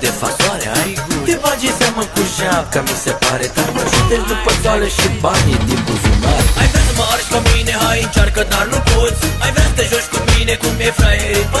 de fatoare ai Te bagi seama cu japca, mi se pare dar Mă șutești după toale și banii din buzunar. Ai vrea să mă arzi pe mine, hai încearcă, dar nu poți. Ai vrea să te joci cu mine, cum e fraierii pe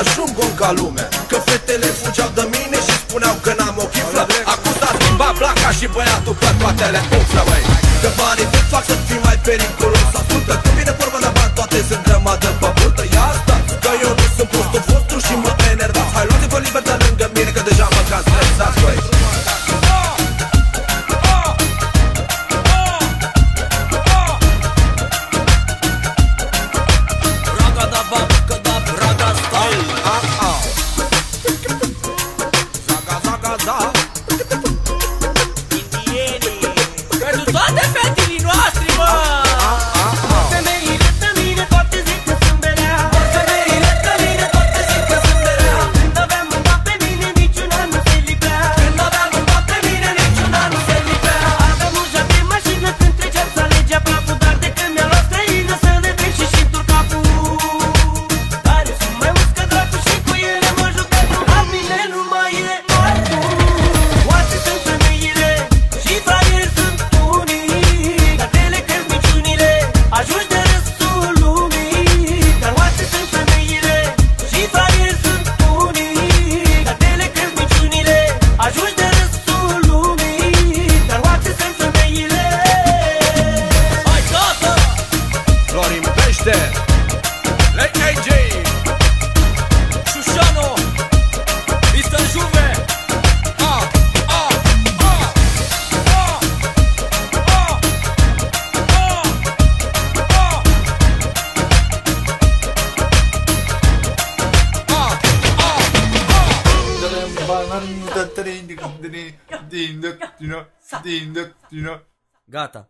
ajung un ca lumea Că fetele fugeau de mine și spuneau că n-am o chiflă Acum s-a schimbat blaca și băiatul pe toate le umflă, băi Că banii te fac să fii mai periculos Ascultă, vine だったらいいんだけどね。でいいんだっていうの。いいんだっていうの。ガータ。